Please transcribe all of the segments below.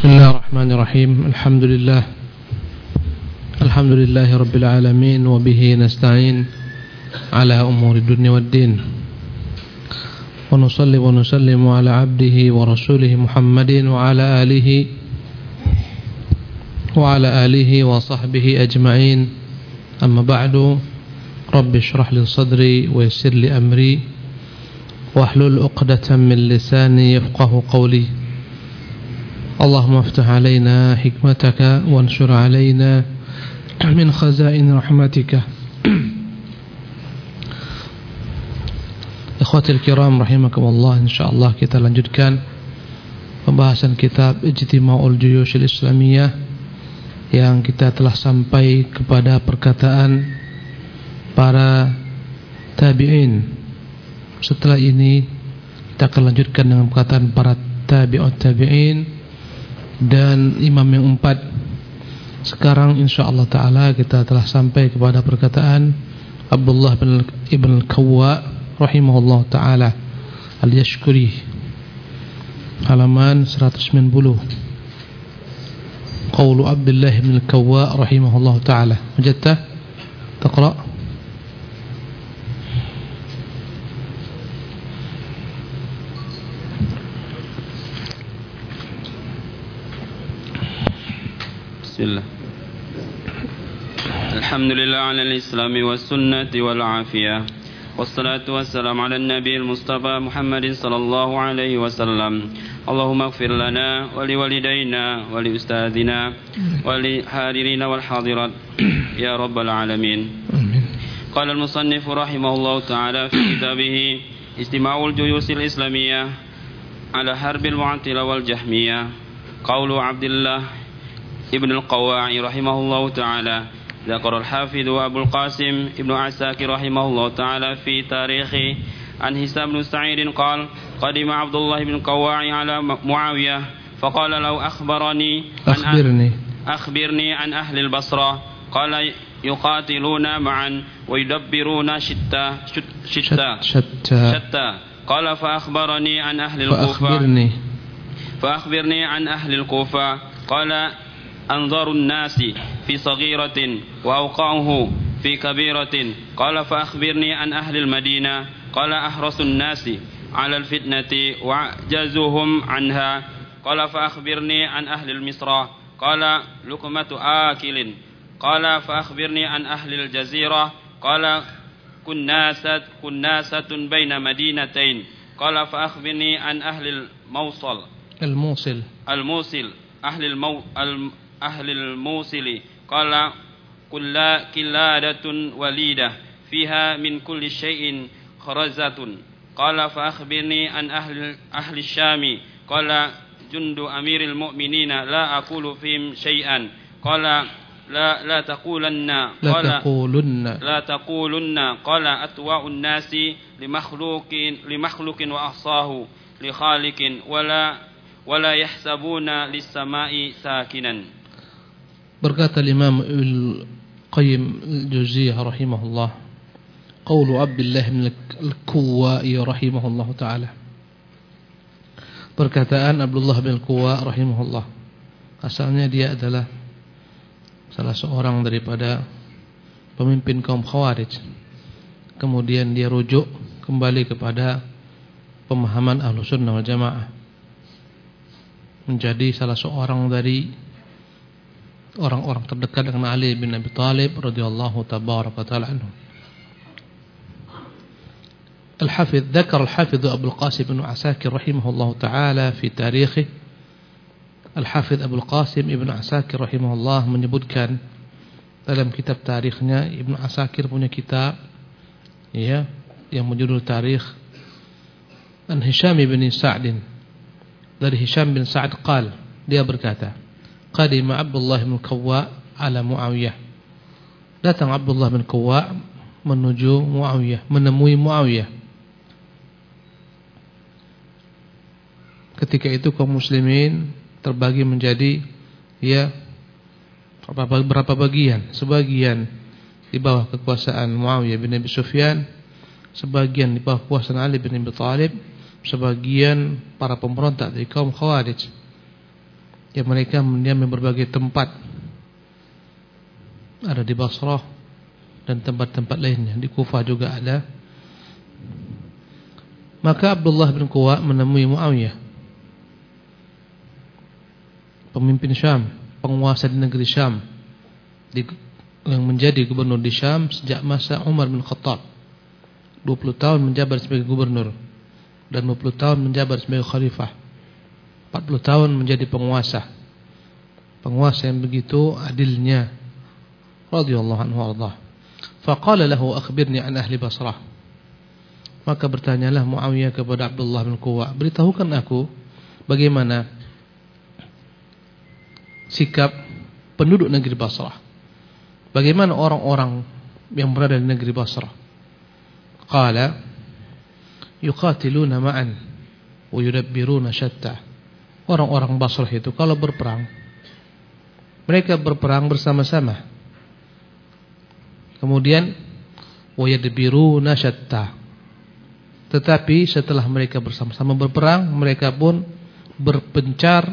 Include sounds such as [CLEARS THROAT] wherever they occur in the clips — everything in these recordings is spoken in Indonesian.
بسم الله الرحمن الرحيم. الحمد لله. الحمد لله رب العالمين وبه نستعين على أمور الدنيا والدين. ونصلي ونسلم على عبده ورسوله محمد وعلى آله وعلى آله وصحبه أجمعين. أما بعد رب اشرح لي صدري ويسر لي أمري واحلل عقدة من لساني يفقه قولي. اللهم افتح علينا حكمتك وانشر علينا من خزائن رحمتك Ikhwatil kiram rahimakumullah insyaallah kita lanjutkan pembahasan kitab Ijtima'ul Juyushil Islamiyah yang kita telah sampai kepada perkataan para tabi'in. Setelah ini kita akan lanjutkan dengan perkataan para tabi'ut tabi'in dan imam yang empat sekarang insyaallah taala kita telah sampai kepada perkataan Abdullah bin Ibn Al-Kawwa rahimahullah taala. Al-Yashkuri halaman 190 Qaulu Abdullah bin Al-Kawwa rahimahullah taala. Majta taqra' بسم الله. الحمد لله على الإسلام والسنة والعافية. والصلاة والسلام على النبي المصطفى محمد صلى الله عليه وسلم. اللهم اغفر لنا ولوالدينا ولأستاذنا ولحاضرين والحاضرات. يا رب العالمين. قال المصنف رحمه الله تعالى في كتابه استماع الجيوش الإسلامية على حرب المعطلة والجهمية قول عبد الله ابن القواعي رحمه الله تعالى. ذكر الحافظ أبو القاسم ابن عساكر رحمه الله تعالى في تاريخه عن هشام بن سعيد قال قدم عبد الله بن القواعي على معاوية فقال له أخبرني أخبرني. أخبرني عن أهل البصرة. قال يقاتلون معا ويدبرون شتى شت- شتى. شتى. شتى. قال فأخبرني عن أهل الكوفة. فأخبرني. فأخبرني عن أهل الكوفة. قال أنظر الناس في صغيرة وأوقعه في كبيرة. قال فأخبرني عن أهل المدينة. قال أحرص الناس على الفتنة وأعجزهم عنها. قال فأخبرني عن أهل المصر. قال لقمة آكل. قال فأخبرني عن أهل الجزيرة. قال كناسة كناسة بين مدينتين. قال فأخبرني عن أهل الموصل. الموصل. الموصل. أهل المو الم- أهل الموصل قال كلا كلادة وليدة فيها من كل شيء خرزة قال فأخبرني عن أهل أهل الشام قال جند أمير المؤمنين لا أقول فيهم شيئا قال لا لا تقولن لا قال تقولن لا تقولن قال أتواء الناس لمخلوق لمخلوق وأعصاه لخالق ولا ولا يحسبون للسماء ساكنا Berkata Imam Al-Qayyim Al-Juziyah rahimahullah Qawlu Abdullah bin Al-Kuwai rahimahullah ta'ala. Perkataan Abdullah bin Al-Kuwa rahimahullah Asalnya dia adalah Salah seorang daripada Pemimpin kaum Khawarij. Kemudian dia rujuk Kembali kepada Pemahaman Ahlu Sunnah wal Jamaah. Menjadi salah seorang dari orang-orang terdekat dengan Ali bin Abi Talib radhiyallahu tabaraka taala anhu. الحافظ ذكر الحافظ أبو القاسم بن عساكر رحمه الله تعالى في تاريخه الحافظ أبو القاسم ابن عساكر رحمه الله menyebutkan dalam kitab tarikhnya Ibnu Asakir punya kitab ya yang berjudul Tarikh An Hisham bin Sa'd dari Hisham bin Sa'd qal dia berkata Qadima Abdullah bin Kawwa ala Muawiyah. Datang Abdullah bin Kawwa menuju Muawiyah menemui Muawiyah. Ketika itu kaum muslimin terbagi menjadi ya berapa, bagian? Sebagian di bawah kekuasaan Muawiyah bin Abi Sufyan sebagian di bawah kekuasaan Ali bin Abi Thalib sebagian para pemberontak dari kaum Khawarij yang mereka mendiami berbagai tempat. Ada di Basrah dan tempat-tempat lainnya. Di Kufah juga ada. Maka Abdullah bin Quwa menemui Muawiyah. Pemimpin Syam penguasa di negeri Syam. Di, yang menjadi gubernur di Syam sejak masa Umar bin Khattab. 20 tahun menjabat sebagai gubernur dan 20 tahun menjabat sebagai khalifah 40 tahun menjadi penguasa. Penguasa yang begitu adilnya. Radhiyallahu anhu warḍah faqala lahu akhbirni an ahli Basrah. Maka bertanyalah Muawiyah kepada Abdullah bin Quwa beritahukan aku bagaimana sikap penduduk negeri Basrah? Bagaimana orang-orang yang berada di negeri Basrah? Qala yuqatiluna ma'an wa yudabbiruna syatta. Orang-orang Basrah itu kalau berperang mereka berperang bersama-sama. Kemudian yadbiruna syatta. Tetapi setelah mereka bersama-sama berperang, mereka pun berpencar,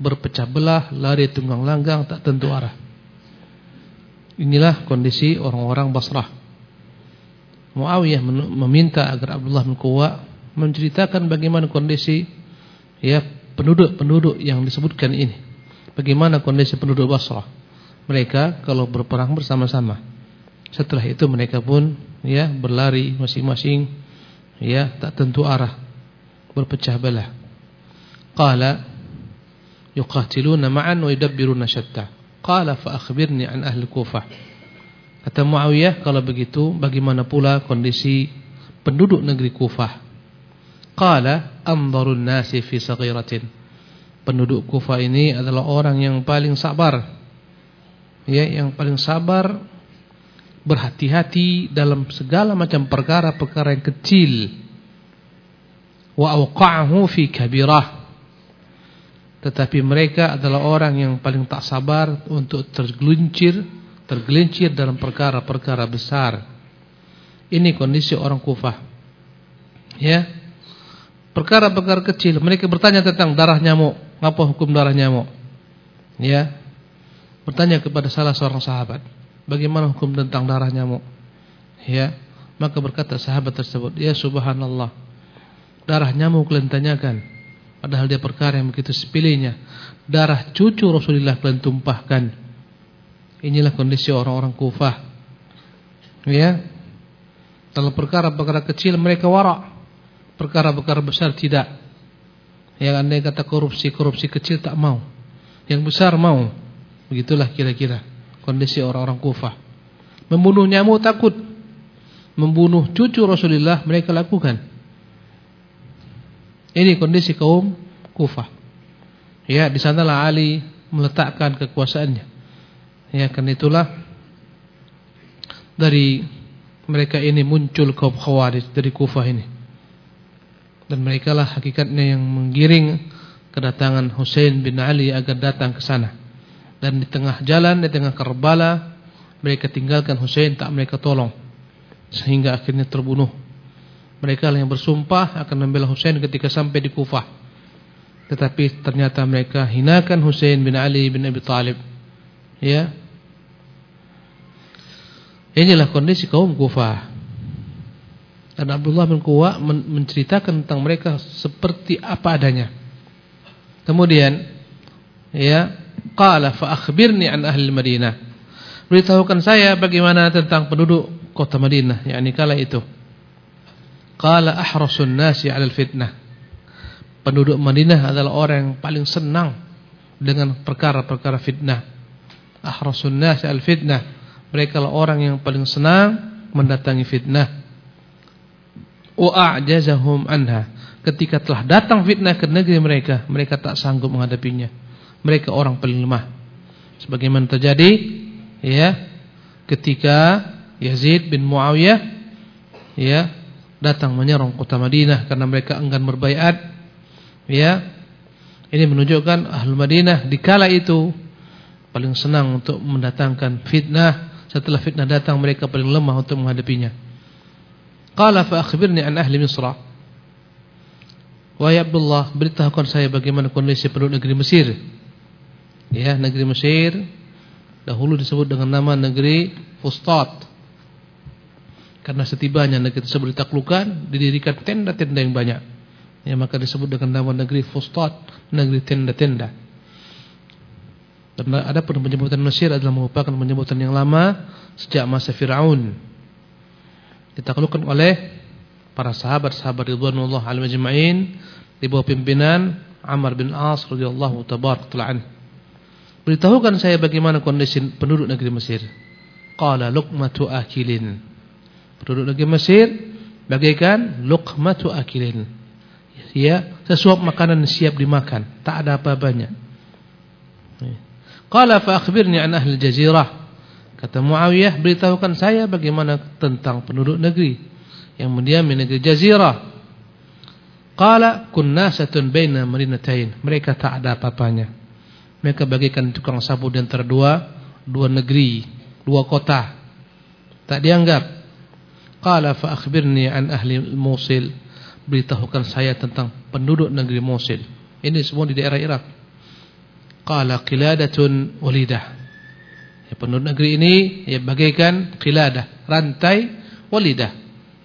berpecah belah, lari tunggang langgang tak tentu arah. Inilah kondisi orang-orang Basrah. Muawiyah meminta agar Abdullah bin Quwa menceritakan bagaimana kondisi ya penduduk-penduduk yang disebutkan ini. Bagaimana kondisi penduduk Basrah. Mereka kalau berperang bersama-sama. Setelah itu mereka pun ya berlari masing-masing ya tak tentu arah, berpecah belah. Qala yuqatiluna ma'an wa yudabbiruna syatta. Qala fa akhbirni an ahli Kufah. Kata Muawiyah, kalau begitu bagaimana pula kondisi penduduk negeri Kufah? Qala anzarun nasi fi saghiratin. Penduduk Kufah ini adalah orang yang paling sabar. Ya, yang paling sabar berhati-hati dalam segala macam perkara-perkara yang kecil. Wa awqa'ahu fi kabirah. Tetapi mereka adalah orang yang paling tak sabar untuk tergelincir tergelincir dalam perkara-perkara besar. Ini kondisi orang Kufah. Ya. Perkara-perkara kecil, mereka bertanya tentang darah nyamuk, apa hukum darah nyamuk? Ya. Bertanya kepada salah seorang sahabat, bagaimana hukum tentang darah nyamuk? Ya. Maka berkata sahabat tersebut, "Ya subhanallah. Darah nyamuk kalian tanyakan, padahal dia perkara yang begitu sepilihnya. Darah cucu Rasulullah kalian tumpahkan." Inilah kondisi orang-orang Kufah. Ya. Dalam perkara-perkara kecil mereka warak. Perkara-perkara besar tidak. Yang anda kata korupsi-korupsi kecil tak mau. Yang besar mau. Begitulah kira-kira kondisi orang-orang Kufah. Membunuh nyamuk takut. Membunuh cucu Rasulullah mereka lakukan. Ini kondisi kaum Kufah. Ya, di sanalah Ali meletakkan kekuasaannya. Ya karena itulah dari mereka ini muncul kaum khawarij dari Kufah ini. Dan mereka lah hakikatnya yang menggiring kedatangan Hussein bin Ali agar datang ke sana. Dan di tengah jalan, di tengah Karbala, mereka tinggalkan Hussein tak mereka tolong. Sehingga akhirnya terbunuh. Mereka lah yang bersumpah akan membela Hussein ketika sampai di Kufah. Tetapi ternyata mereka hinakan Hussein bin Ali bin Abi Talib. Ya, Inilah kondisi kaum Kufah. Dan Abdullah bin Quwa menceritakan tentang mereka seperti apa adanya. Kemudian ya, qala fa akhbirni an ahli Madinah. Beritahukan saya bagaimana tentang penduduk kota Madinah, yakni kala itu. Qala ahrasun nasi 'ala fitnah. Penduduk Madinah adalah orang yang paling senang dengan perkara-perkara fitnah. Ahrasun nasi al fitnah mereka lah orang yang paling senang mendatangi fitnah. Wa'ajazahum anha. Ketika telah datang fitnah ke negeri mereka, mereka tak sanggup menghadapinya. Mereka orang paling lemah. Sebagaimana terjadi ya ketika Yazid bin Muawiyah ya datang menyerang kota Madinah karena mereka enggan berbaiat ya ini menunjukkan ahli Madinah di kala itu paling senang untuk mendatangkan fitnah setelah fitnah datang mereka paling lemah untuk menghadapinya. Qala fa akhbirni an ahli Misra. Wahai Abdullah, beritahukan saya bagaimana kondisi penduduk negeri Mesir. Ya, negeri Mesir dahulu disebut dengan nama negeri Fustat. Karena setibanya negeri tersebut ditaklukkan, didirikan tenda-tenda yang banyak. Ya, maka disebut dengan nama negeri Fustat, negeri tenda-tenda. Karena ada penyebutan Mesir adalah merupakan penyebutan yang lama sejak masa Firaun. Ditaklukkan oleh para sahabat-sahabat ridwanullah alaihi majma'in di bawah pimpinan Amr bin As radhiyallahu tabarak anhu. Beritahukan saya bagaimana kondisi penduduk negeri Mesir. Qala luqmatu akilin. Penduduk negeri Mesir bagaikan luqmatu akilin. Ya, sesuap makanan siap dimakan, tak ada apa-apanya. Qala fa akhbirni an ahli jazirah. Kata Muawiyah, beritahukan saya bagaimana tentang penduduk negeri yang mendiami negeri jazirah. Qala kunnasatun baina marinatain. Mereka tak ada apa-apanya. Mereka bagikan tukang sapu di antara dua dua negeri, dua kota. Tak dianggap. Qala fa akhbirni an ahli Mosul. Beritahukan saya tentang penduduk negeri Mosul. Ini semua di daerah Irak. Qala qiladatun walidah. Ya, penduduk negeri ini ya bagaikan qiladah, rantai walidah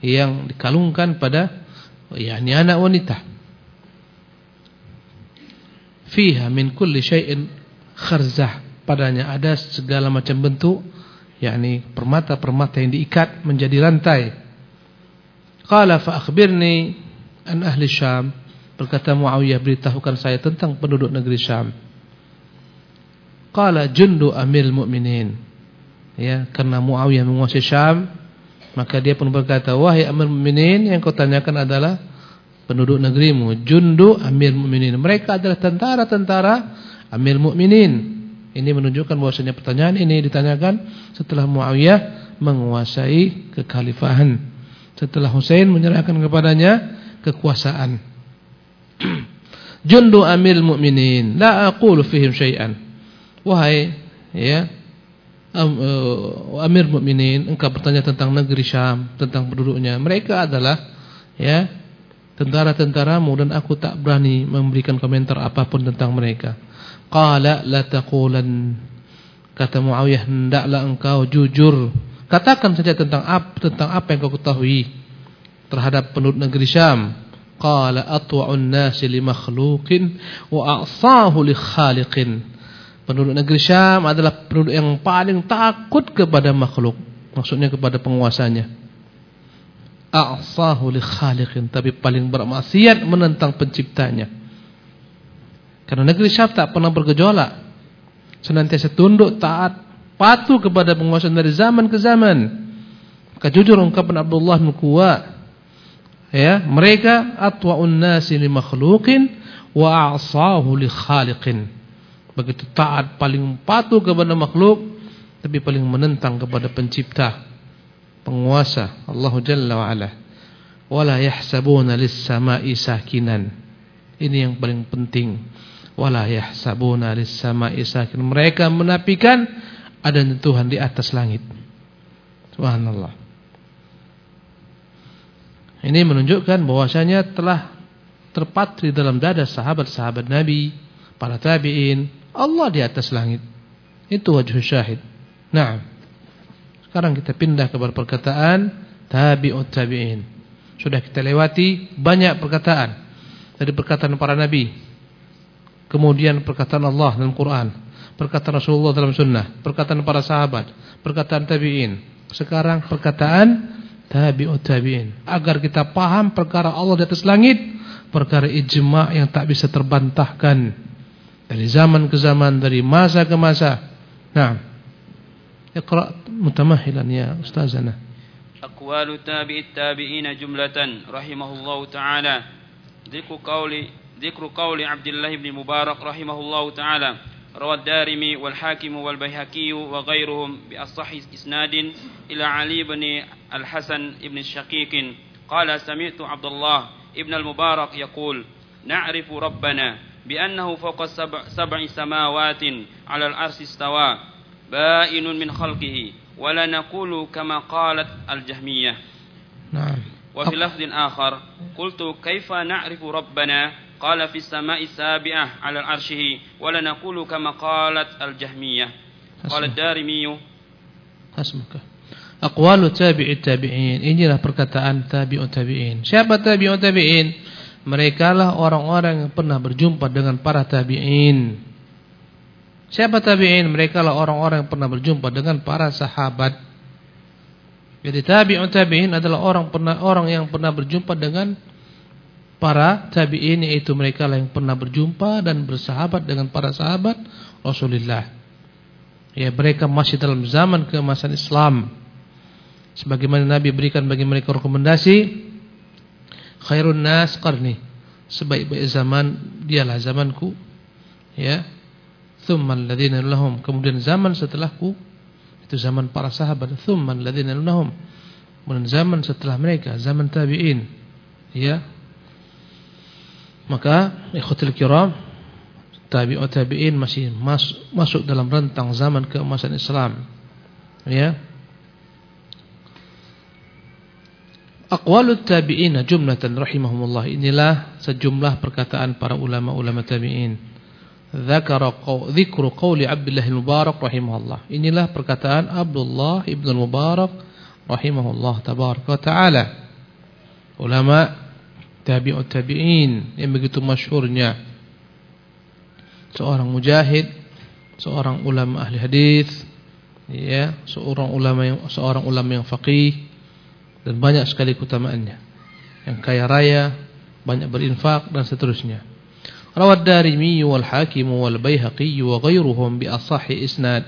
yang dikalungkan pada yakni anak wanita. Fiha min kulli syai'in kharzah. Padanya ada segala macam bentuk yakni permata-permata yang diikat menjadi rantai. Qala fa akhbirni an ahli syam. Berkata Muawiyah beritahukan saya tentang penduduk negeri Syam qala jundu amil mu'minin. Ya karena Muawiyah menguasai Syam maka dia pun berkata wahai amil mu'minin yang kau tanyakan adalah penduduk negerimu. Jundu amir mukminin mereka adalah tentara-tentara amir mukminin ini menunjukkan bahwasanya pertanyaan ini ditanyakan setelah Muawiyah menguasai kekhalifahan. Setelah Husain menyerahkan kepadanya kekuasaan. [CLEARS THROAT] Jundu amir mukminin la aqulu fihim syai'an wahai ya uh, amir mukminin engkau bertanya tentang negeri Syam tentang penduduknya mereka adalah ya tentara-tentaramu dan aku tak berani memberikan komentar apa pun tentang mereka. Qala la taqulan kata Muawiyah hendaklah engkau jujur. Katakan saja tentang apa tentang apa yang kau ketahui terhadap penduduk negeri Syam. Qala atwa'un nasi li makhluqin wa a'sahu li khaliqin. Penduduk negeri Syam adalah penduduk yang paling takut kepada makhluk. Maksudnya kepada penguasanya. A'sahu li khaliqin tapi paling bermaksiat menentang penciptanya. Karena negeri Syam tak pernah bergejolak senantiasa tunduk taat patuh kepada penguasa dari zaman ke zaman. Maka jujur ungkapan Abdullah bin Quwa ya mereka atwa'un nasi li makhluqin wa a'sahu li khaliqin begitu taat paling patuh kepada makhluk tapi paling menentang kepada pencipta penguasa Allah Jalla wa ala wala yahsabuna lis-sama'i sakinan. Ini yang paling penting. Wala yahsabuna lis-sama'i sakinan. Mereka menafikan adanya Tuhan di atas langit. Subhanallah. Ini menunjukkan bahwasanya telah terpatri dalam dada sahabat-sahabat Nabi para tabi'in Allah di atas langit itu wajah syahid nah sekarang kita pindah kepada perkataan tabi'ut tabi'in. Sudah kita lewati banyak perkataan dari perkataan para nabi. Kemudian perkataan Allah dalam Quran, perkataan Rasulullah dalam sunnah, perkataan para sahabat, perkataan tabi'in. Sekarang perkataan tabi'ut tabi'in. Agar kita paham perkara Allah di atas langit, perkara ijma' yang tak bisa terbantahkan dari zaman ke zaman, dari masa ke masa. Nah, اقرأ متمهلا يا أستاذنا أقوال تابع التابعين جملة رحمه الله تعالى ذكر قول ذكر قول عبد الله بن مبارك رحمه الله تعالى روى الدارمي والحاكم والبيهقي وغيرهم بأصح إسناد إلى علي بن الحسن بن الشقيق قال سمعت عبد الله ابن المبارك يقول نعرف ربنا بأنه فوق سبع, سبع سماوات على العرش استوى بائن من خلقه ولا نقول كما قالت الجهمية نعم وفي لفظ آخر قلت كيف نعرف ربنا قال في السماء السابعة على عرشه ولا نقول كما قالت الجهمية قال الدارمي حسبك Aqwalu tabi'it tabi'in. Inilah perkataan tabi'ut tabi'in. Siapa tabi'ut tabi'in? Mereka lah orang-orang yang pernah berjumpa dengan para tabi'in. Siapa tabi'in? Mereka lah orang-orang yang pernah berjumpa dengan para sahabat. Jadi tabi'ut tabi'in adalah orang pernah orang yang pernah berjumpa dengan para tabi'in yaitu mereka lah yang pernah berjumpa dan bersahabat dengan para sahabat Rasulullah. Ya, mereka masih dalam zaman keemasan Islam sebagaimana Nabi berikan bagi mereka rekomendasi khairun nas qarni sebaik-baik zaman dialah zamanku. Ya. Thumman alladhina lahum. Kemudian zaman setelahku itu zaman para sahabat. Thumman alladhina lahum. Kemudian zaman setelah mereka zaman tabi'in. Ya. Maka ikhwatul kiram tabi'ut tabi'in masih masuk dalam rentang zaman keemasan Islam. Ya Aqwalut tabi'ina jumlatan rahimahumullah inilah sejumlah perkataan para ulama-ulama tabi'in. Dzakara dzikru qauli Abdullah al-Mubarak rahimahullah. Inilah perkataan Abdullah ibn al-Mubarak rahimahullah tabaraka taala. Ulama tabi'ut tabi'in yang begitu masyhurnya seorang mujahid, seorang ulama ahli hadis, ya, seorang ulama yang seorang ulama yang faqih dan banyak sekali keutamaannya. Yang kaya raya, banyak berinfak dan seterusnya. Rawad Darimi wal Hakim wal Baihaqi wa ghairuhum bi asahhi isnad.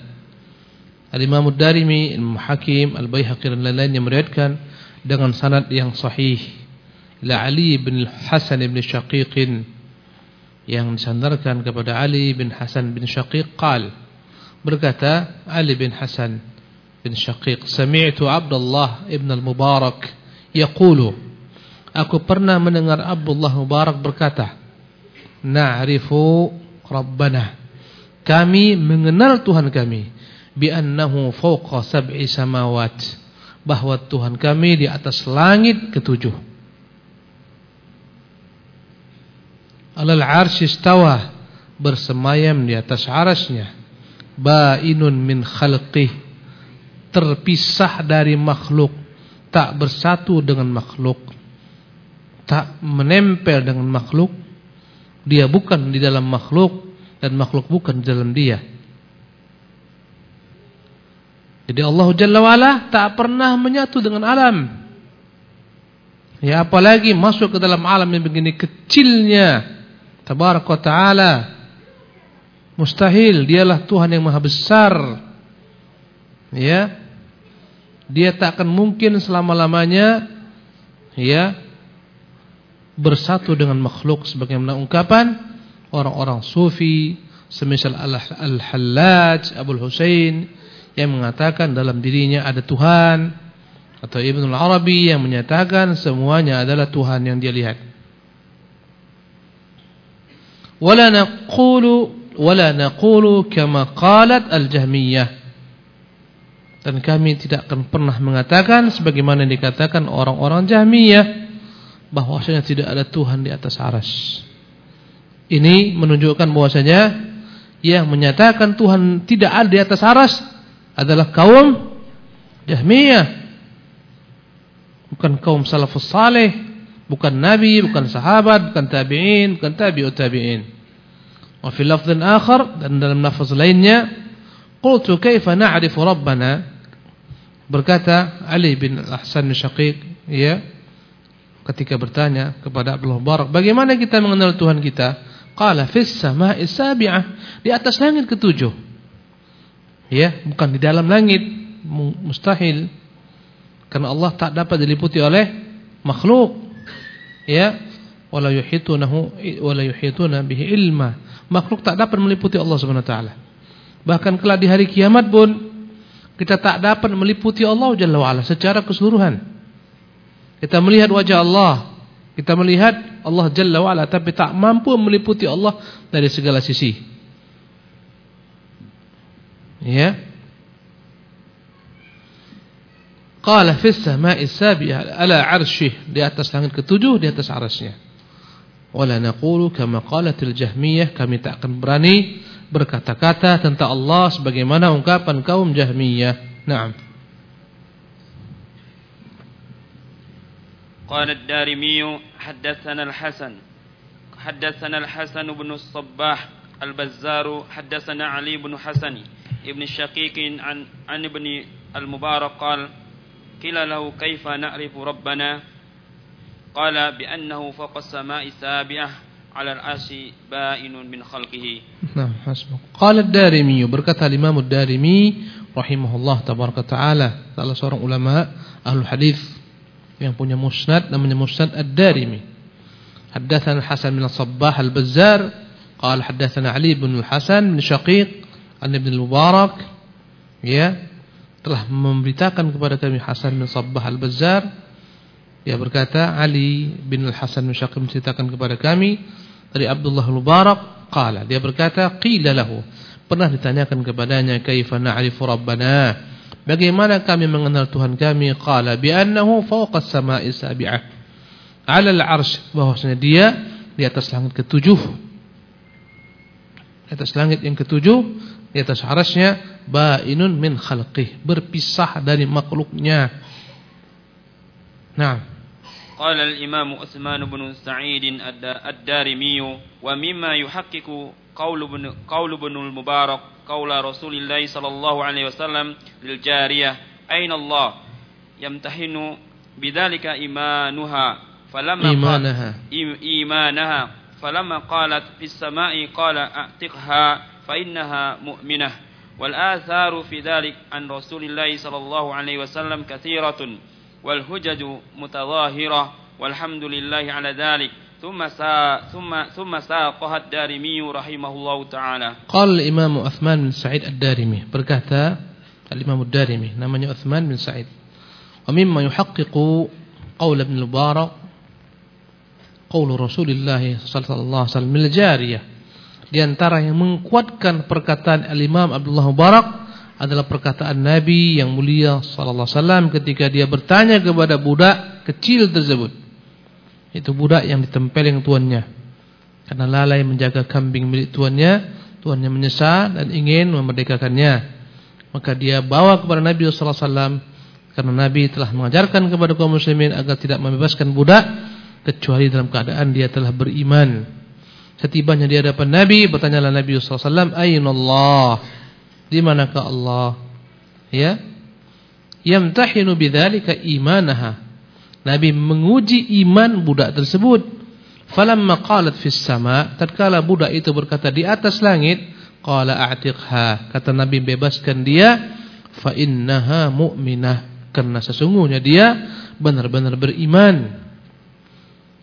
Al-Imam Ad-Darimi, Imam Hakim, Al-Baihaqi dan lain-lain yang meriwayatkan dengan sanad yang sahih. La Ali bin Hasan bin Syaqiq yang disandarkan kepada Ali bin Hasan bin Syaqiq qal berkata Ali bin Hasan bin Syaqiq Sami'tu Abdullah ibn al-Mubarak Yaqulu. Aku pernah mendengar Abdullah Mubarak berkata Na'rifu Rabbana. Kami mengenal Tuhan kami Bi'annahu fawqa sab'i samawat Bahwa Tuhan kami di atas langit ketujuh. Alal arsh istawa Bersemayam di atas arasnya Ba'inun min khalqih terpisah dari makhluk, tak bersatu dengan makhluk, tak menempel dengan makhluk. Dia bukan di dalam makhluk dan makhluk bukan di dalam dia. Jadi Allah Jalla wa'ala tak pernah menyatu dengan alam. Ya apalagi masuk ke dalam alam yang begini kecilnya. Tabaraka ta'ala. Mustahil dialah Tuhan yang maha besar ya dia tak akan mungkin selama-lamanya ya bersatu dengan makhluk sebagaimana ungkapan orang-orang sufi semisal Al-Hallaj Abdul Husain yang mengatakan dalam dirinya ada Tuhan atau Ibnu Arabi yang menyatakan semuanya adalah Tuhan yang dia lihat. Wala naqulu wala naqulu kama qalat al-jahmiyah dan kami tidak akan pernah mengatakan sebagaimana dikatakan orang-orang Jahmiyah bahwasanya tidak ada Tuhan di atas aras. Ini menunjukkan bahwasanya yang menyatakan Tuhan tidak ada di atas aras adalah kaum Jahmiyah. Bukan kaum salafus saleh, bukan nabi, bukan sahabat, bukan tabi'in, bukan tabi'ut tabi'in. Wa fi lafdhin akhar dan dalam lafaz lainnya, qultu kaifa na'rifu rabbana Berkata Ali bin Ahsan Syaqiq, ya, ketika bertanya kepada Abdullah Barak, bagaimana kita mengenal Tuhan kita? Qala fis sama'i sabi'ah, di atas langit ketujuh. Ya, bukan di dalam langit, mustahil. Karena Allah tak dapat diliputi oleh makhluk. Ya, wala yuhitunahu wala yuhituna bihi ilma. Makhluk tak dapat meliputi Allah Subhanahu wa taala. Bahkan kelak di hari kiamat pun kita tak dapat meliputi Allah Jalla wa'ala secara keseluruhan. Kita melihat wajah Allah. Kita melihat Allah Jalla wa'ala. Tapi tak mampu meliputi Allah dari segala sisi. Ya. Qala fis sama'i sabi'ah ala arsyih. Di atas langit ketujuh, di atas arasnya. Wala naqulu kama qalatil Jahmiyah, kami tak akan berani berkata-kata tentang Allah sebagaimana ungkapan kaum Jahmiyah. Naam. قال الدارمي حدثنا الحسن حدثنا الحسن بن الصباح البزار حدثنا علي بن حسن ابن الشقيق عن عن ابن المبارك قال قيل له كيف نعرف ربنا قال بأنه فوق السماء السابعة على العرش بائن من خلقه نعم حسبك قال الدارمي berkata Imam Ad-Darimi rahimahullah tabaraka taala salah seorang ulama ahlu hadis yang punya musnad namanya Musnad Ad-Darimi Haddatsana Hasan bin Sabbah Al-Bazzar qala haddatsana Ali bin Al-Hasan bin Syaqiq an Ibn Al-Mubarak ya telah memberitakan kepada kami Hasan bin Sabbah Al-Bazzar dia berkata Ali bin Al-Hasan bin Syaqib menceritakan kepada kami dari Abdullah Al-Mubarak qala. Dia berkata qila lahu. Pernah ditanyakan kepadanya kaifa na'rifu rabbana? Bagaimana kami mengenal Tuhan kami? Qala bi annahu fawqa as-sama'i sabi'ah 'ala al-'arsy. Bahwasanya dia di atas langit ketujuh. Di atas langit yang ketujuh di atas arasnya bainun min khalqih. Berpisah dari makhluknya. Nah قال الإمام عثمان بن سعيد الدارمي ومما يحقق قول ابن قول ابن المبارك قول رسول الله صلى الله عليه وسلم للجارية أين الله؟ يمتحن بذلك إيمانها فلما إيمانها. إيمانها فلما قالت في السماء قال أعتقها فإنها مؤمنة. والآثار في ذلك عن رسول الله صلى الله عليه وسلم كثيرة. والهجج متظاهرة والحمد لله على ذلك ثم سا ثم ثم ساقها الدارمي رحمه الله تعالى قال الإمام عثمان بن سعيد الدارمي berkata الإمام الدارمي namanya عثمان بن سعيد ومما يحقق قول ابن المبارك قول رسول الله صلى الله عليه وسلم الجارية Di antara yang menguatkan perkataan Al-Imam Abdullah Mubarak adalah perkataan Nabi yang mulia sallallahu alaihi wasallam ketika dia bertanya kepada budak kecil tersebut. Itu budak yang ditempeleng tuannya. Karena lalai menjaga kambing milik tuannya, tuannya menyesal dan ingin memerdekakannya. Maka dia bawa kepada Nabi sallallahu alaihi wasallam karena Nabi telah mengajarkan kepada kaum muslimin agar tidak membebaskan budak kecuali dalam keadaan dia telah beriman. Setibanya di hadapan Nabi, bertanyalah Nabi sallallahu alaihi wasallam, "Aina Allah?" Di manakah Allah? Ya. Yamtahinu bidzalika imanaha. Nabi menguji iman budak tersebut. Falamma qalat fis sama, tatkala budak itu berkata di atas langit, qala a'tiqha. Kata Nabi bebaskan dia, fa innaha mu'minah. Karena sesungguhnya dia benar-benar beriman.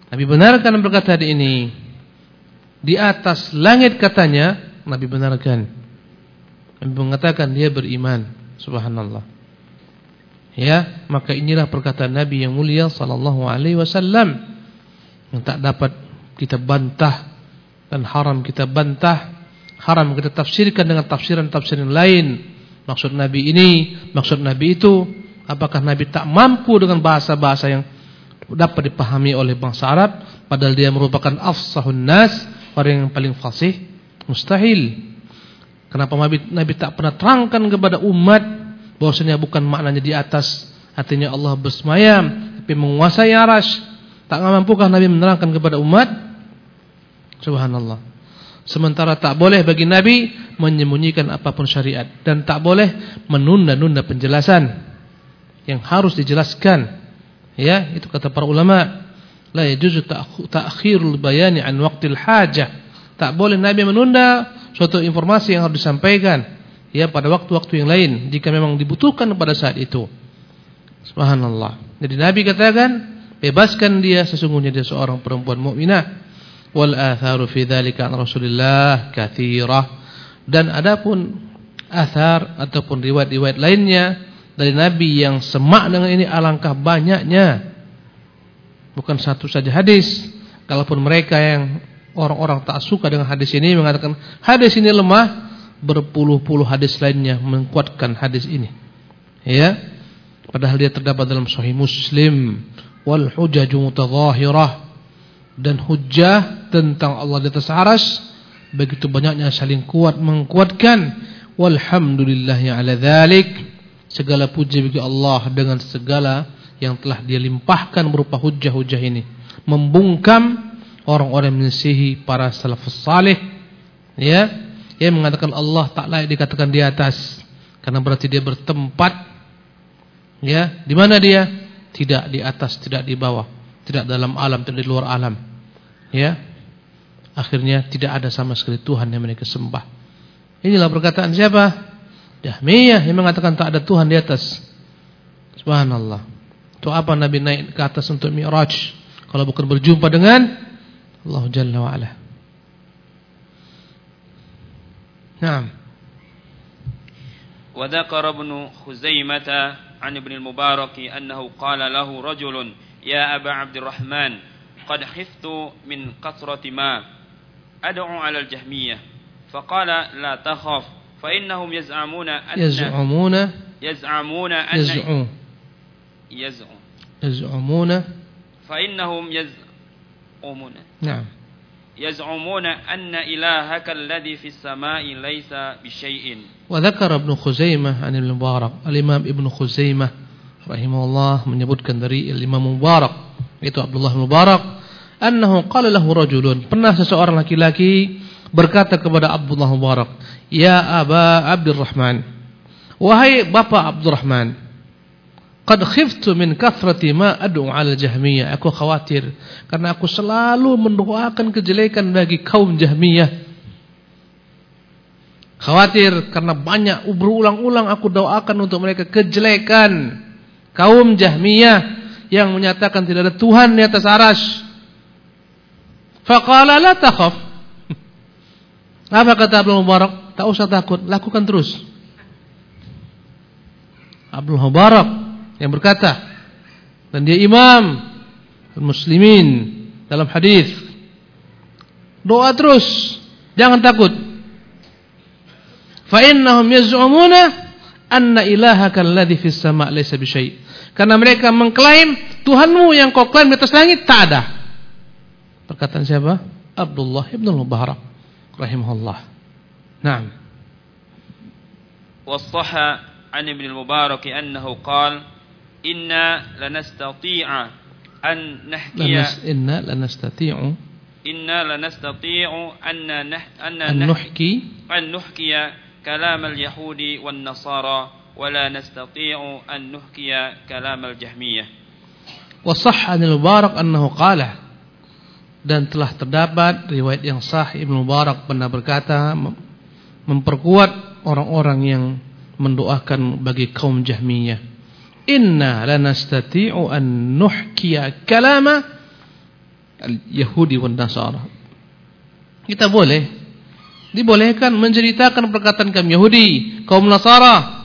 Nabi benarkan perkataan ini. Di atas langit katanya Nabi benarkan. Mengatakan dia beriman. Subhanallah. Ya, maka inilah perkataan Nabi yang mulia sallallahu alaihi wasallam yang tak dapat kita bantah dan haram kita bantah, haram kita tafsirkan dengan tafsiran-tafsiran lain. Maksud Nabi ini, maksud Nabi itu, apakah Nabi tak mampu dengan bahasa-bahasa yang dapat dipahami oleh bangsa Arab padahal dia merupakan afsahun nas orang yang paling fasih mustahil kenapa Nabi, Nabi tak pernah terangkan kepada umat bahwasanya bukan maknanya di atas artinya Allah bersemayam tapi menguasai arash tak mampukah Nabi menerangkan kepada umat subhanallah sementara tak boleh bagi Nabi menyembunyikan apa pun syariat dan tak boleh menunda-nunda penjelasan yang harus dijelaskan Ya, itu kata para ulama. La yajuzu ta'khirul bayani an waqtil hajah. Tak boleh Nabi menunda suatu informasi yang harus disampaikan ya pada waktu-waktu yang lain jika memang dibutuhkan pada saat itu. Subhanallah. Jadi Nabi katakan, bebaskan dia sesungguhnya dia seorang perempuan mukminah. Wal atharu fi dzalika an Rasulillah katsirah. Dan adapun athar ataupun riwayat-riwayat lainnya dari Nabi yang semak dengan ini alangkah banyaknya. Bukan satu saja hadis. Kalaupun mereka yang orang-orang tak suka dengan hadis ini mengatakan hadis ini lemah, berpuluh-puluh hadis lainnya menguatkan hadis ini. Ya. Padahal dia terdapat dalam sahih Muslim. Wal hujaju mutadhahirah. Dan hujah tentang Allah di atas aras begitu banyaknya saling kuat menguatkan walhamdulillahi ala dzalik segala puji bagi Allah dengan segala yang telah dia limpahkan berupa hujah-hujah ini. Membungkam orang-orang menyisihi para salafus salih ya yang mengatakan Allah tak layak dikatakan di atas karena berarti dia bertempat ya di mana dia tidak di atas tidak di bawah tidak dalam alam, tidak di luar alam. Ya. Akhirnya tidak ada sama sekali Tuhan yang mereka sembah. Inilah perkataan siapa? Jahmiyah yang mengatakan tak ada Tuhan di atas. Subhanallah. Itu apa Nabi naik ke atas untuk Mi'raj? Kalau bukan berjumpa dengan Jalla wa Ala. Naam. وذكر ابن خزيمة عن ابن المبارك أنه قال له رجل يا أبا عبد الرحمن قد خفت من قطرة ماء أدعو على الجهمية فقال لا تخف فإنهم يزعمون أن يزعمون يزعمون أن يزعمون يزعم يزعمون فإنهم يزعمون نعم يزعمون أن إلهك الذي في السماء ليس بشيء وذكر ابن خزيمة عن المبارك الإمام ابن خزيمة rahimahullah menyebutkan dari Imam Mubarak itu Abdullah Mubarak annahu qala lahu rajulun pernah seseorang laki-laki berkata kepada Abdullah Mubarak ya Aba Abdurrahman wahai Bapak Abdurrahman qad khiftu min kathrati ma ad'u 'ala Jahmiyah aku khawatir karena aku selalu mendoakan kejelekan bagi kaum Jahmiyah khawatir karena banyak berulang-ulang aku doakan untuk mereka kejelekan kaum Jahmiyah yang menyatakan tidak ada Tuhan di atas aras. Faqala la takhaf. [LAUGHS] Apa kata Abdul Mubarak? Tak usah takut, lakukan terus. Abdul Mubarak yang berkata dan dia imam muslimin dalam hadis. Doa terus, jangan takut. Fa innahum yaz'umuna anna ilahaka alladhi fis sama' laysa bisyai'. Karena mereka mengklaim Tuhanmu yang kau klaim di atas langit tak ada. Perkataan siapa? Abdullah ibn al-Mubarak rahimahullah. Naam. وصح عن ابن المبارك أنه قال إنا لنستطيع أن نحكي لنس إنا لنستطيع إنا لنستطيع أن نح أن, أن نحكي أن نحكي كلام اليهود والنصارى ولا نستطيع أن نحكي كلام الجهمية وصح عن المبارك أنه قال dan telah terdapat riwayat yang sah Ibnu Mubarak pernah berkata memperkuat orang-orang yang mendoakan bagi kaum Jahmiyah inna lanastati'u an nuhkiya kalama al-yahudi wan nasara. Kita boleh dibolehkan menceritakan perkataan kaum Yahudi kaum Nasara.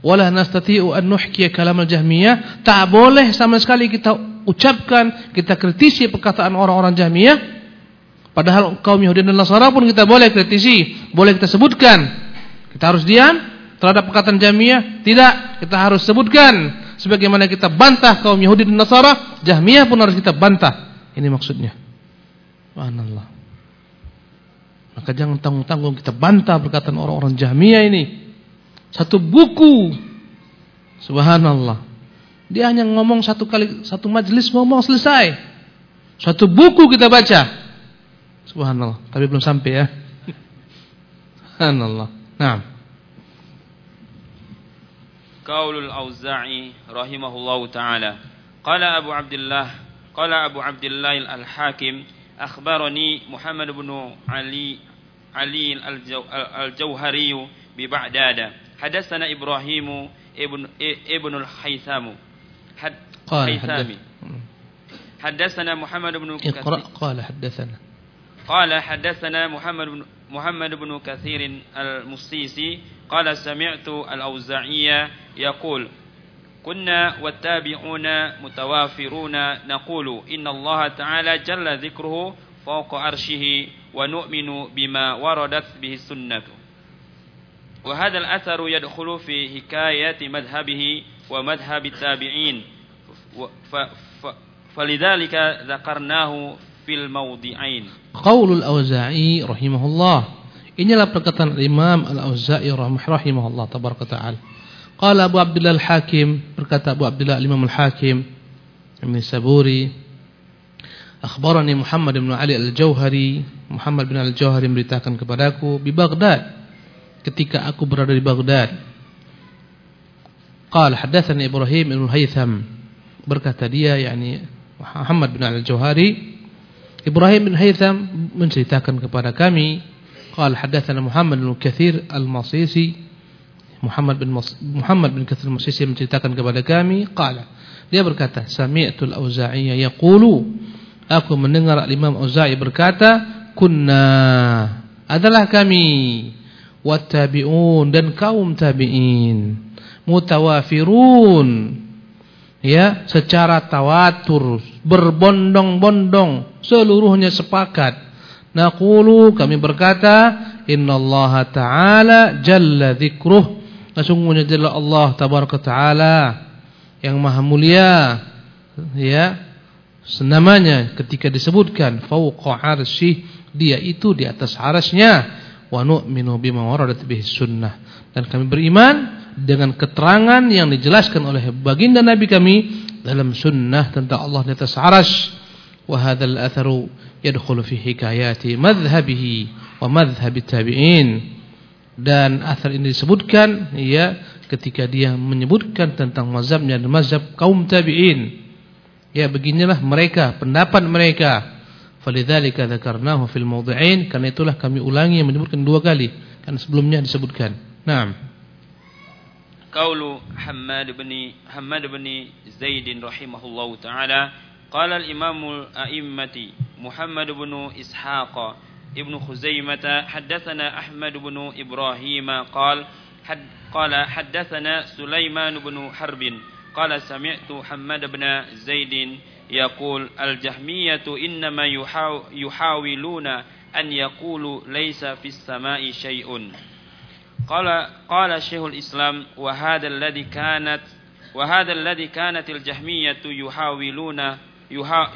Wala nastati'u an nuhkiya kalam al-jahmiyah. Tak boleh sama sekali kita ucapkan kita kritisi perkataan orang-orang jahmiyah. Padahal kaum Yahudi dan Nasara pun kita boleh kritisi boleh kita sebutkan. Kita harus diam terhadap perkataan jahmiyah tidak kita harus sebutkan sebagaimana kita bantah kaum Yahudi dan Nasara jahmiyah pun harus kita bantah ini maksudnya subhanallah maka jangan tanggung-tanggung kita bantah perkataan orang-orang jahmiyah ini satu buku. Subhanallah. Dia hanya ngomong satu kali, satu majelis ngomong selesai. Satu buku kita baca. Subhanallah. Tapi belum sampai ya. [LAUGHS] Subhanallah. Nah. قول الأوزاعي رحمه الله تعالى. قال أبو عبد الله قال أبو عبد الله الحاكم أخبرني محمد بن علي علي الجوهري ببغداد. حدثنا إبراهيم ابن ابن الحيثم حد قال حدثنا محمد بن قال حدثنا. قال حدثنا محمد بن محمد بن كثير المصيسي قال سمعت الأوزاعية يقول كنا والتابعون متوافرون نقول إن الله تعالى جل ذكره فوق عرشه ونؤمن بما وردت به السنة. وهذا الأثر يدخل في حكاية مذهبه ومذهب التابعين فلذلك ذكرناه fil mawdi'ain. Qaulul Auza'i rahimahullah. Inilah perkataan Imam Al-Auza'i rahimahullah tabaraka taala. Qala Abu Abdullah Al-Hakim, berkata Abu Abdullah Imam Al-Hakim, Ibn Saburi, Akhbarani Muhammad bin Ali Al-Jauhari Muhammad bin Al-Jauhari memberitakan kepadaku Di Baghdad Ketika aku berada di Baghdad Qala hadathani Ibrahim bin Haytham Berkata dia yakni Muhammad bin Al-Jauhari Ibrahim bin Haytham menceritakan kepada kami qala hadatsana Muhammad bin Katsir al-Masisi. Muhammad bin Mas, Muhammad bin Katsir al-Masisi menceritakan kepada kami qala. Dia berkata sami'tul auza'i yaqulu. Aku mendengar Imam Auza'i berkata kunna. Adalah kami wattabi'un dan kaum tabi'in mutawafirun. Ya secara tawatur berbondong-bondong seluruhnya sepakat. Naqulu kami berkata innallaha ta'ala jalla dzikruh. Sesungguhnya adalah Allah tabaraka taala yang maha mulia ya. Senamanya ketika disebutkan fauqa arsy dia itu di atas arasnya wa nu'minu bima waradat bihi sunnah. Dan kami beriman dengan keterangan yang dijelaskan oleh baginda nabi kami dalam sunnah tentang Allah di atas arasy wa hadzal atharu yadkhulu fi hikayati madhhabihi wa madhhab tabi'in. Dan asar ini disebutkan ya ketika dia menyebutkan tentang mazhabnya dan mazhab kaum tabi'in. Ya beginilah mereka pendapat mereka. Falidzalika dzakarnahu fil mawdhi'ain karena itulah kami ulangi menyebutkan dua kali karena sebelumnya disebutkan na'am qaulu Hammad bin Hammad bin Zaid rahimahullahu taala قال الإمام الأئمة محمد بن إسحاق ابن خزيمة حدثنا أحمد بن إبراهيم قال حد قال حدثنا سليمان بن حرب قال سمعت حماد بن زيد يقول الجهمية إنما يحاولون أن يقولوا ليس في السماء شيء. قال قال شيخ الإسلام وهذا الذي كانت وهذا الذي كانت الجهمية يحاولون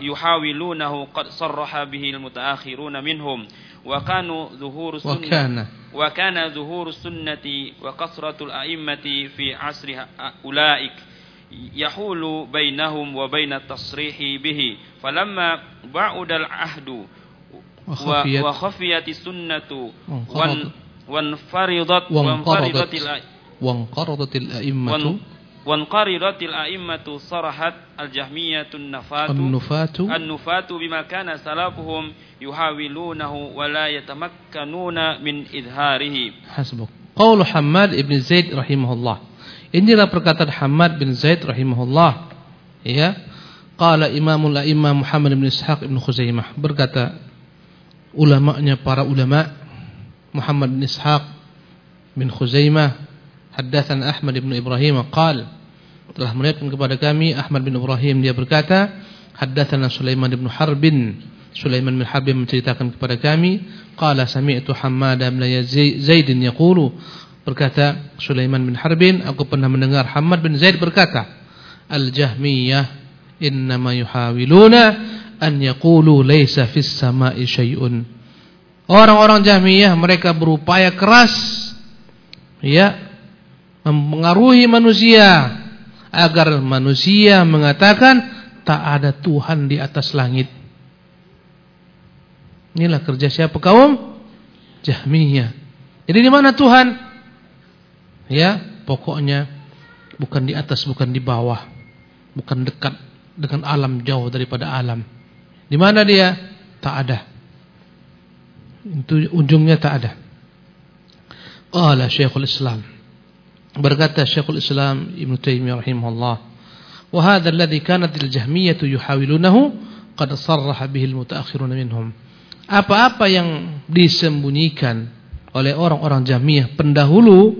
يحاولونه قد صرح به المتأخرون منهم. وكانوا ظهور السنة وكان. وكان ظهور السنة وكثرة الأئمة في عصر أولئك يحول بينهم وبين التصريح به. فلما بعد العهد وخفيت, وخفيت السنة وانفرضت وانقرضت وانقرضت الأئمة وانقرضت الأئمة صرحت الجهمية النفاة النفاة النفاة بما كان سلفهم يحاولونه ولا يتمكنون من إظهاره حسبك قول حماد بن زيد رحمه الله Inilah perkataan Hamad bin Zaid rahimahullah. Ya. Qala Imamul A'immah Muhammad bin Ishaq bin Khuzaimah berkata ulamanya para ulama Muhammad bin Ishaq bin Khuzaimah Haddatsan Ahmad bin Ibrahim qal telah meriwayatkan kepada kami Ahmad bin Ibrahim dia berkata haddatsana Sulaiman bin Harbin Sulaiman bin Habib menceritakan kepada kami qala sami'tu Hammad bin Zaid yaqulu berkata Sulaiman bin Harbin aku pernah mendengar Hammad bin Zaid berkata al-jahmiyah innama yuhawiluna an yaqulu laysa fis sama'i syai'un orang-orang jahmiyah mereka berupaya keras ya mempengaruhi manusia agar manusia mengatakan tak ada Tuhan di atas langit. Inilah kerja siapa kaum Jahmiyah. Jadi di mana Tuhan? Ya, pokoknya bukan di atas, bukan di bawah, bukan dekat dengan alam jauh daripada alam. Di mana dia? Tak ada. Itu ujungnya tak ada. Allah Syekhul Islam Berkata Syekhul Islam Ibn Taimiyah rahimahullah, "Wa hadha alladhi kanat al-Jahmiyah yuhawilunahu qad sarraha bihi al-mutaakhirun minhum." Apa-apa yang disembunyikan oleh orang-orang Jahmiyah pendahulu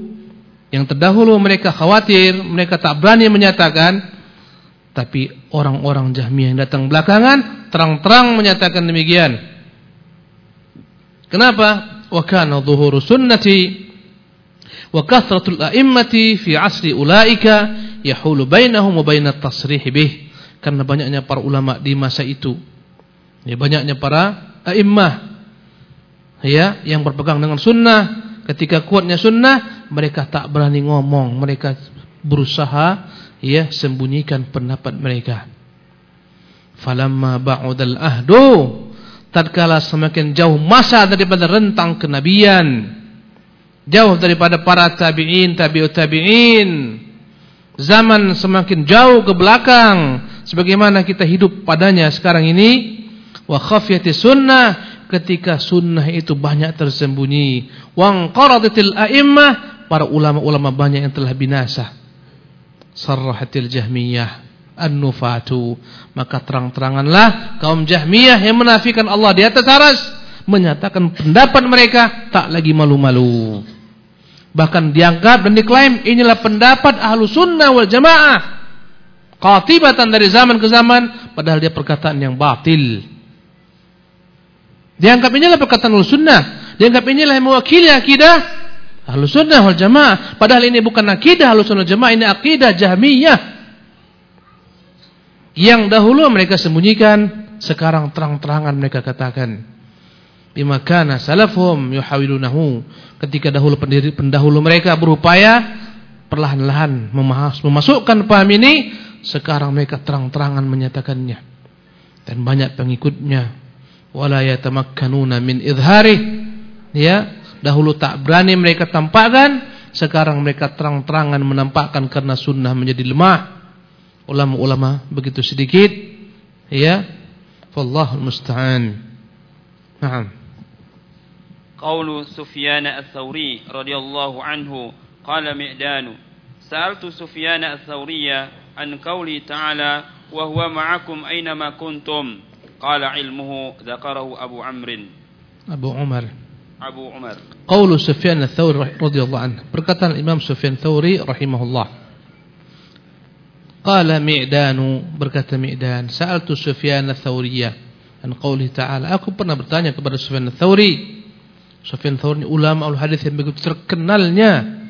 yang terdahulu mereka khawatir, mereka tak berani menyatakan, tapi orang-orang Jahmiyah yang datang belakangan terang-terang menyatakan demikian. Kenapa? Wa kana dhuhuru sunnati wa kathratul a'immati fi asri ulaika yahulu bainahum wa bainat tasrih bih karena banyaknya para ulama di masa itu Ya banyaknya para a'immah ya yang berpegang dengan sunnah. Ketika kuatnya sunnah, mereka tak berani ngomong, mereka berusaha ya sembunyikan pendapat mereka. Falamma ba'udal ahdu tatkala semakin jauh masa daripada rentang kenabian, jauh daripada para tabi'in, tabi'ut tabi'in, zaman semakin jauh ke belakang sebagaimana kita hidup padanya sekarang ini wa khafiyati sunnah ketika sunnah itu banyak tersembunyi. Wang qaradatil a'immah para ulama-ulama banyak yang telah binasa. Sarrahatil jahmiyah an-nufatu maka terang-teranganlah kaum jahmiyah yang menafikan Allah di atas aras menyatakan pendapat mereka tak lagi malu-malu. Bahkan dianggap dan diklaim inilah pendapat ahlu sunnah wal jamaah. Qatibatan dari zaman ke zaman padahal dia perkataan yang batil. Dianggap inilah perkataan Ahlus Sunnah. Dianggap inilah yang mewakili akidah Ahlus Sunnah wal Jamaah. Padahal ini bukan akidah Ahlus Sunnah wal Jamaah, ini akidah Jahmiyah. Yang dahulu mereka sembunyikan, sekarang terang-terangan mereka katakan. Bima kana salafhum yuhawilunahu. Ketika dahulu pendiri pendahulu mereka berupaya perlahan-lahan memasukkan paham ini, sekarang mereka terang-terangan menyatakannya. Dan banyak pengikutnya wala yatamakkanuna min idharih ya dahulu tak berani mereka tampakkan sekarang mereka terang-terangan menampakkan karena sunnah menjadi lemah ulama-ulama begitu sedikit ya wallahul musta'an na'am qaulu sufyan ats-tsauri radhiyallahu anhu qala mi'danu sa'altu sufyan ats-tsauriya an qauli ta'ala wa huwa ma'akum aina ma kuntum qala ilmuhu dzakarahu abu amrin abu umar Abu Umar. Qaulu Sufyan ats-Tsauri radhiyallahu anhu. Perkataan Imam Sufyan rahimahullah. Qala Mi'danu berkata Mi'dan, "Sa'altu Sufyan ats-Tsauriyah Dan qawli ta'ala." Aku pernah bertanya kepada Sufyan al-Thawri Sufyan al-Thawri ini ulama al-hadis yang begitu terkenalnya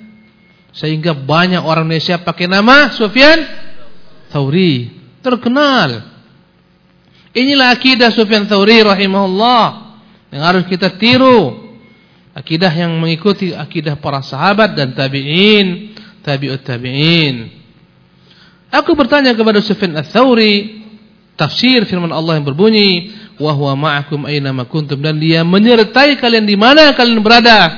sehingga banyak orang Indonesia pakai nama Sufyan Thawri Terkenal. Inilah akidah Sufyan Thawri rahimahullah yang harus kita tiru. Akidah yang mengikuti akidah para sahabat dan tabi'in, tabi'ut tabi'in. Aku bertanya kepada Sufyan Ats-Tsauri tafsir firman Allah yang berbunyi wa huwa ma'akum aina ma kuntum dan dia menyertai kalian di mana kalian berada.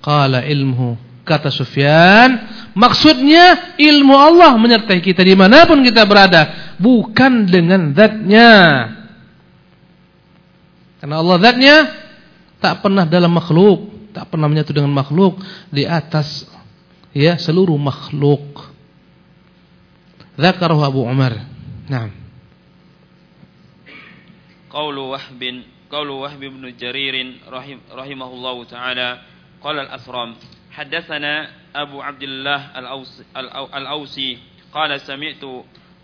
Qala ilmuhu kata Sufyan maksudnya ilmu Allah menyertai kita di mana pun kita berada bukan dengan zatnya. Karena Allah zatnya tak pernah dalam makhluk, tak pernah menyatu dengan makhluk di atas ya seluruh makhluk. Zakarahu Abu Umar. Naam. Qaulu Wahb qaulu Wahb bin Jarir rahim, rahimahullahu taala qala al-Asram حدثنا أبو عبد الله الأوسي قال سمعت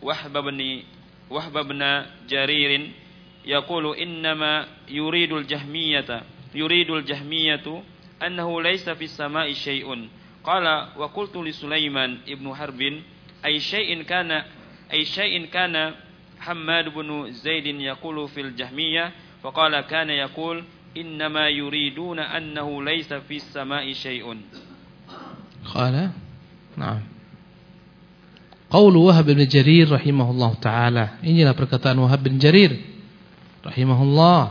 وهب بن وهب بن جرير يقول إنما يريد الجهمية يريد الجهمية أنه ليس في السماء شيء قال وقلت لسليمان ابن حرب أي شيء كان أي شيء كان حماد بن زيد يقول في الجهمية وقال كان يقول إنما يريدون أنه ليس في السماء شيء. قال نعم. قول وهب بن جرير رحمه الله تعالى. إني لا بركة بركتان وهب بن جرير رحمه الله.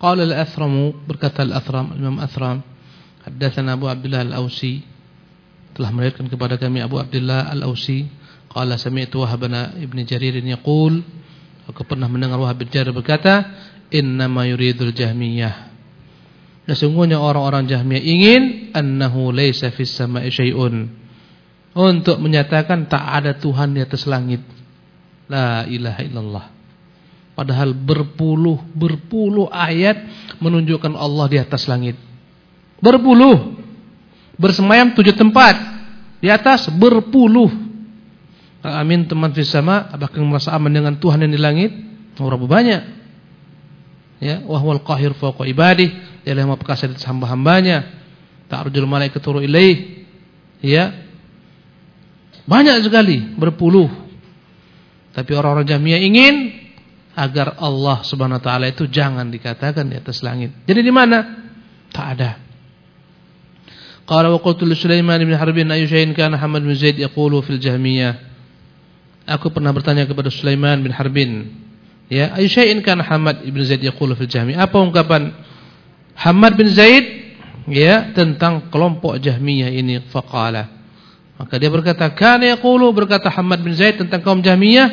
قال الأثرم بركة الأثرم الإمام أثرم حدثنا أبو عبد الله الأوسي. Telah meriwayatkan kepada kami أبو عبد الله الأوسي qala sami'tu Wahab bin Jarir yaqul aku pernah mendengar Wahab bin Jarir berkata inna ma yuridul jahmiyah Sesungguhnya orang-orang Jahmiyah ingin annahu laisa fis sama'i syai'un untuk menyatakan tak ada Tuhan di atas langit. La ilaha illallah. Padahal berpuluh berpuluh ayat menunjukkan Allah di atas langit. Berpuluh. Bersemayam tujuh tempat. Di atas berpuluh. Amin teman fi sama, apakah merasa aman dengan Tuhan yang di langit? Berapa banyak? Ya, wahwal qahir fawqa ibadih, dia yang perkasa di hamba-hambanya. Ta'rujul malaikatu ilaih. Ya, banyak sekali, berpuluh. Tapi orang-orang Jahmiyah ingin agar Allah Subhanahu wa taala itu jangan dikatakan di atas langit. Jadi di mana? Tak ada. Qala wa qultu li Sulaiman bin Harbin ayu syai'in kana Hamad bin Zaid yaqulu fil Jahmiyah. Aku pernah bertanya kepada Sulaiman bin Harbin, ya, ayu syai'in kana Hamad bin Zaid yaqulu fil Jahmiyah? Apa ungkapan Hamad bin Zaid ya tentang kelompok Jahmiyah ini? Faqala. Maka dia berkata, kana yaqulu berkata Hamad bin Zaid tentang kaum Jahmiyah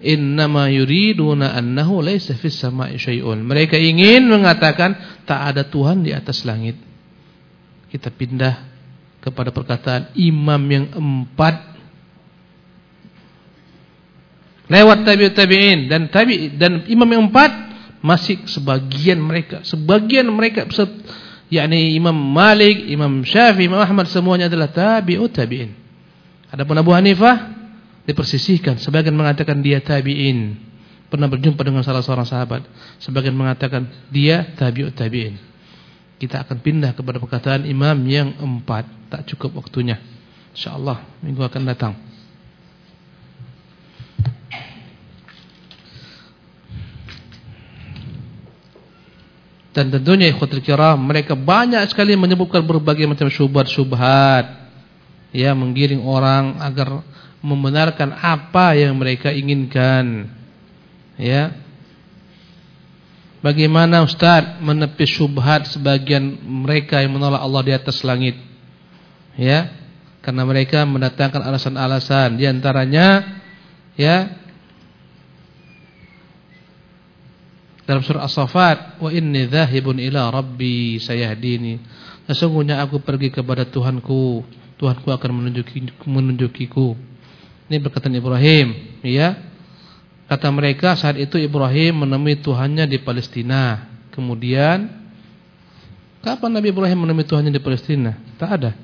innama yuriduna annahu laisa fis sama'i syai'un. Mereka ingin mengatakan tak ada Tuhan di atas langit. Kita pindah kepada perkataan imam yang empat lewat tabi'ut tabi'in dan tabi dan imam yang empat masih sebagian mereka sebagian mereka yakni Imam Malik, Imam Syafi'i, Imam Ahmad semuanya adalah tabi'ut tabi'in. Adapun Abu Hanifah dipersisihkan. Sebagian mengatakan dia tabi'in. Pernah berjumpa dengan salah seorang sahabat. Sebagian mengatakan dia tabi'ut tabi'in. Kita akan pindah kepada perkataan imam yang empat. Tak cukup waktunya. InsyaAllah minggu akan datang. Dan tentunya ikhwatul kiram mereka banyak sekali menyebutkan berbagai macam syubhat-syubhat ya menggiring orang agar membenarkan apa yang mereka inginkan. Ya. Bagaimana Ustaz menepis syubhat sebagian mereka yang menolak Allah di atas langit? Ya. Karena mereka mendatangkan alasan-alasan di antaranya ya dalam surah As-Saffat wa inni dzahibun ila rabbi sayahdini sesungguhnya aku pergi kepada Tuhanku Tuhanku akan menunjuki menunjukiku ini berkatan Ibrahim, ya. Kata mereka saat itu Ibrahim menemui Tuhannya di Palestina. Kemudian kapan Nabi Ibrahim menemui Tuhannya di Palestina? Tak ada.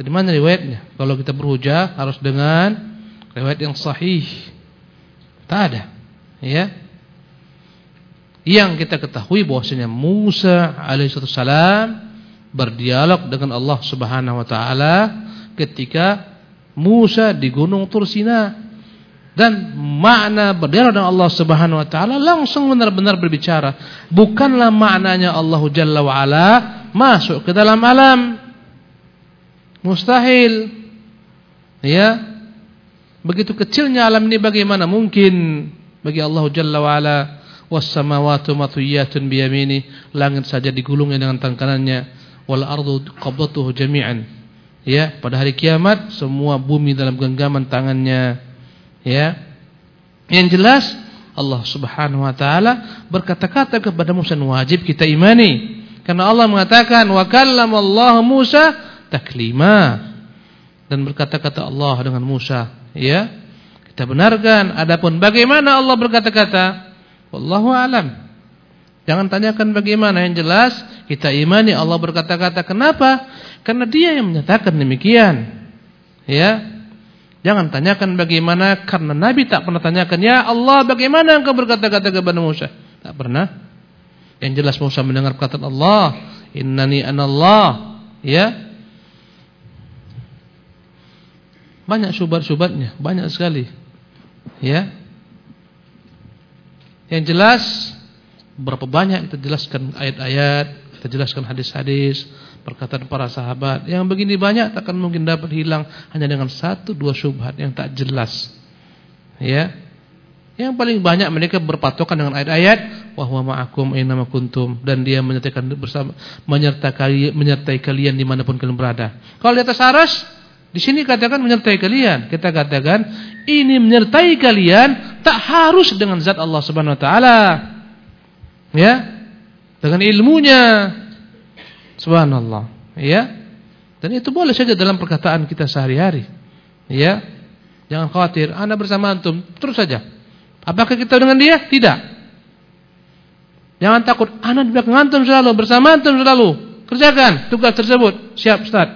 Dari mana riwayatnya? Kalau kita berhujah harus dengan riwayat yang sahih. Tak ada. Ya. Yang kita ketahui bahwasanya Musa alaihissalam berdialog dengan Allah Subhanahu wa taala ketika Musa di gunung Tursina dan makna berdialog dengan Allah Subhanahu wa taala langsung benar-benar berbicara. Bukanlah maknanya Allah Jalla wa ala masuk ke dalam alam. Mustahil. Ya. Begitu kecilnya alam ini bagaimana mungkin bagi Allah Jalla wa ala was samawati matwiyatun biyamini. Langit saja digulungnya dengan tangan kanannya wal ardu qabdatuhu jami'an. Ya pada hari kiamat semua bumi dalam genggaman tangannya. Ya. Yang jelas Allah Subhanahu wa taala berkata-kata kepada Musa wajib kita imani. Karena Allah mengatakan wa kallamallahu Musa taklima. Dan berkata-kata Allah dengan Musa. Ya. Kita benarkan adapun bagaimana Allah berkata-kata wallahu alam jangan tanyakan bagaimana yang jelas kita imani Allah berkata-kata kenapa karena dia yang menyatakan demikian. Ya. Jangan tanyakan bagaimana karena Nabi tak pernah tanyakan, "Ya Allah, bagaimana engkau berkata-kata kepada Musa?" Tak pernah. Yang jelas Musa mendengar perkataan Allah, "Innani anallah." Ya. Banyak syubhat-syubhatnya, banyak sekali. Ya. Yang jelas berapa banyak kita jelaskan ayat-ayat, kita jelaskan hadis-hadis, perkataan para sahabat. Yang begini banyak takkan mungkin dapat hilang hanya dengan satu dua syubhat yang tak jelas. Ya. Yang paling banyak mereka berpatokan dengan ayat-ayat wahwa ma'akum aina kuntum. Dan dia menyertai bersama menyertai menyertai kalian di mana pun kalian berada. Kalau di atas aras di sini katakan menyertai kalian. Kita katakan ini menyertai kalian tak harus dengan zat Allah Subhanahu wa taala ya dengan ilmunya Subhanallah. Ya. Dan itu boleh saja dalam perkataan kita sehari-hari. Ya. Jangan khawatir, Anda bersama antum, terus saja. Apakah kita dengan dia? Tidak. Jangan takut, Anda di belakang antum selalu, bersama antum selalu. Kerjakan tugas tersebut. Siap, Ustaz.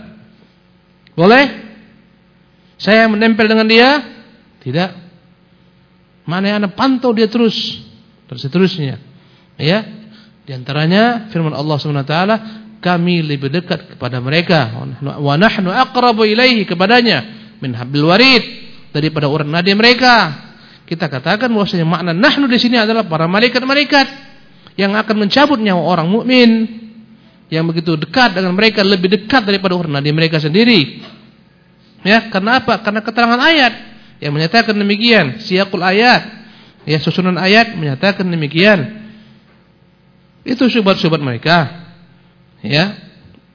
Boleh? Saya menempel dengan dia? Tidak. Mana yang Anda pantau dia terus. Terus seterusnya. Ya. Di antaranya firman Allah SWT kami lebih dekat kepada mereka wa nahnu aqrabu ilaihi kepadanya min hablil warid daripada urat nadi mereka Kita katakan bahwasanya makna nahnu di sini adalah para malaikat-malaikat yang akan mencabut nyawa orang mukmin yang begitu dekat dengan mereka lebih dekat daripada orang di mereka sendiri. Ya, karena apa? Karena keterangan ayat yang menyatakan demikian, siakul ayat, ya susunan ayat menyatakan demikian. Itu syubhat-syubhat mereka. Ya.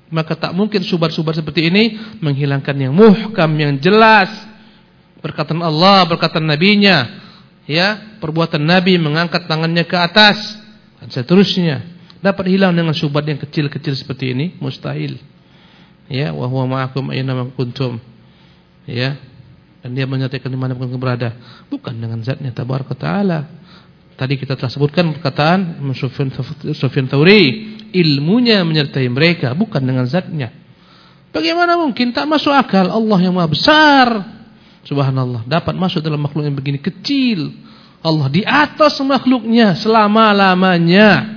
Maka tak mungkin syubhat-syubhat seperti ini menghilangkan yang muhkam, yang jelas. Perkataan Allah, perkataan nabinya. Ya. Perbuatan Nabi mengangkat tangannya ke atas. Dan seterusnya. Dapat hilang dengan syubhat yang kecil-kecil seperti ini. Mustahil. Ya. Wa huwa ma'akum aina kuntum. Ya dan dia menyatakan di mana pun berada. Bukan dengan zatnya tabaraka taala. Tadi kita telah sebutkan perkataan Sufyan Tsauri ilmunya menyertai mereka bukan dengan zatnya. Bagaimana mungkin? Tak masuk akal. Allah yang Maha besar. Subhanallah, dapat masuk dalam makhluk yang begini kecil. Allah di atas makhluknya selama-lamanya.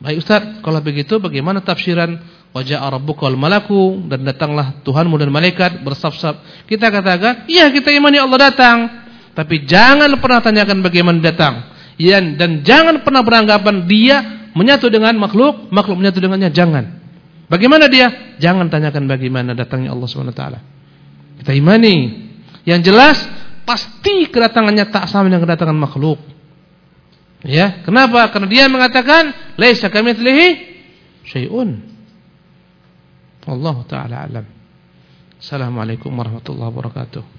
Baik Ustaz, kalau begitu bagaimana tafsiran wajah rabbuka wal malaku dan datanglah Tuhanmu dan malaikat bersaf-saf. Kita katakan, iya kita imani Allah datang. Tapi jangan pernah tanyakan bagaimana datang. Dan jangan pernah beranggapan dia menyatu dengan makhluk, makhluk menyatu dengannya. Jangan. Bagaimana dia? Jangan tanyakan bagaimana datangnya Allah SWT. Kita imani yang jelas pasti kedatangannya tak sama dengan kedatangan makhluk. Ya, kenapa? Karena dia mengatakan laisa kamitslihi syai'un. Allah taala alam. Assalamualaikum warahmatullahi wabarakatuh.